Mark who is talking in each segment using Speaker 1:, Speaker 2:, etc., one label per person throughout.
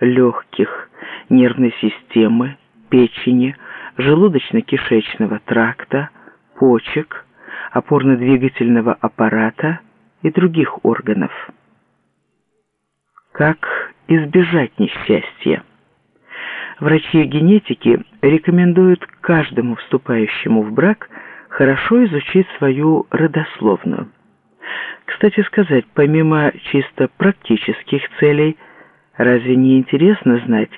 Speaker 1: легких, нервной системы, печени, желудочно-кишечного тракта, почек, опорно-двигательного аппарата и других органов. Как избежать несчастья? Врачи-генетики рекомендуют каждому вступающему в брак хорошо изучить свою родословную. Кстати сказать, помимо чисто практических целей, разве не интересно знать,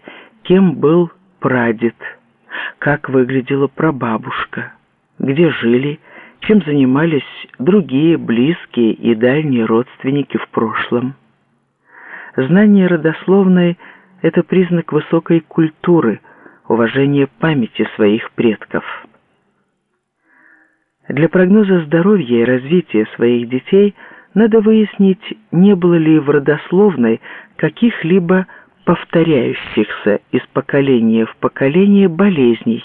Speaker 1: кем был прадед, как выглядела прабабушка, где жили, чем занимались другие близкие и дальние родственники в прошлом? Знание родословной – это признак высокой культуры, уважения памяти своих предков. Для прогноза здоровья и развития своих детей надо выяснить, не было ли в родословной каких-либо повторяющихся из поколения в поколение болезней,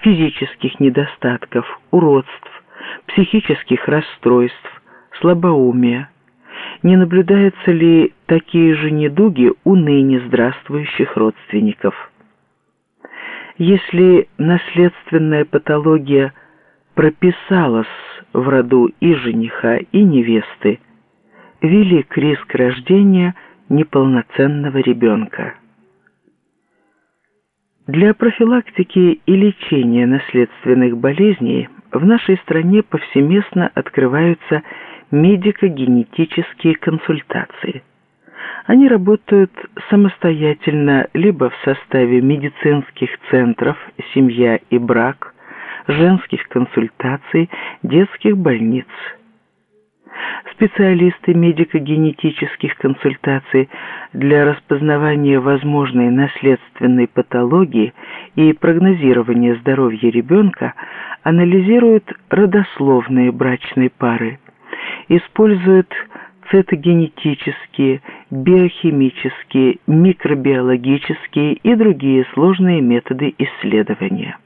Speaker 1: физических недостатков, уродств, психических расстройств, слабоумия, не наблюдаются ли такие же недуги у ныне здравствующих родственников. Если наследственная патология прописалась в роду и жениха, и невесты, велик риск рождения неполноценного ребенка. Для профилактики и лечения наследственных болезней в нашей стране повсеместно открываются медико-генетические консультации. Они работают самостоятельно либо в составе медицинских центров «Семья и брак», женских консультаций, детских больниц. Специалисты медико-генетических консультаций для распознавания возможной наследственной патологии и прогнозирования здоровья ребенка анализируют родословные брачной пары – используют цитогенетические, биохимические, микробиологические и другие сложные методы исследования.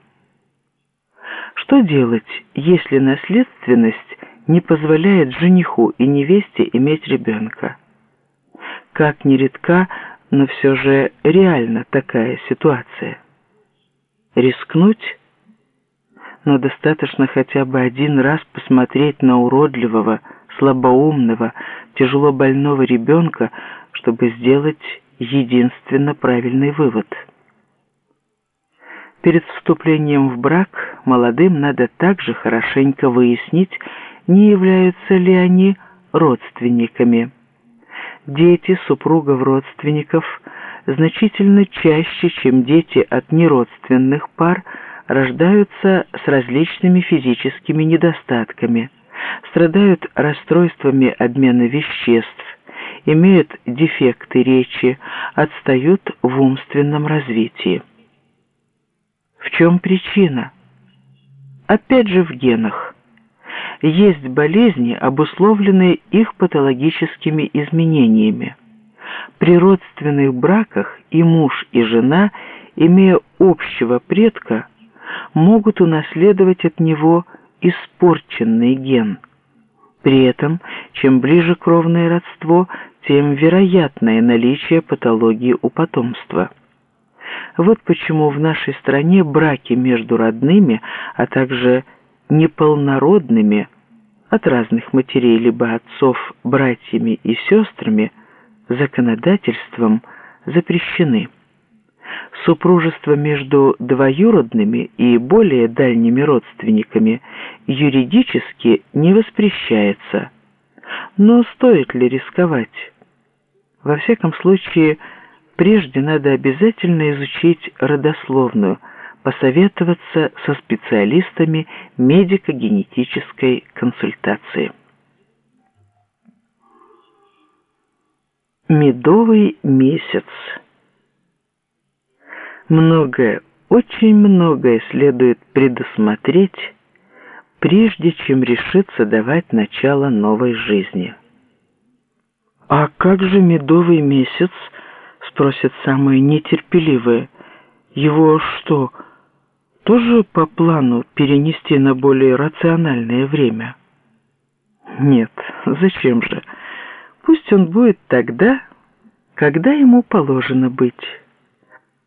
Speaker 1: Что делать, если наследственность не позволяет жениху и невесте иметь ребенка? Как нередка, но все же реально такая ситуация. Рискнуть? Но достаточно хотя бы один раз посмотреть на уродливого, слабоумного, тяжело больного ребенка, чтобы сделать единственно правильный вывод. Перед вступлением в брак молодым надо также хорошенько выяснить, не являются ли они родственниками. Дети супругов родственников значительно чаще, чем дети от неродственных пар, рождаются с различными физическими недостатками – страдают расстройствами обмена веществ, имеют дефекты речи, отстают в умственном развитии. В чем причина? Опять же в генах. Есть болезни, обусловленные их патологическими изменениями. При родственных браках и муж, и жена, имея общего предка, могут унаследовать от него испорченный ген. При этом, чем ближе кровное родство, тем вероятное наличие патологии у потомства. Вот почему в нашей стране браки между родными, а также неполнородными от разных матерей либо отцов братьями и сестрами законодательством запрещены супружество между двоюродными и более дальними родственниками юридически не воспрещается. Но стоит ли рисковать? Во всяком случае, прежде надо обязательно изучить родословную, посоветоваться со специалистами медико-генетической консультации. Медовый месяц Многое, очень многое следует предусмотреть, прежде чем решиться давать начало новой жизни. «А как же медовый месяц?» — спросят самые нетерпеливые. «Его что, тоже по плану перенести на более рациональное время?» «Нет, зачем же? Пусть он будет тогда, когда ему положено быть.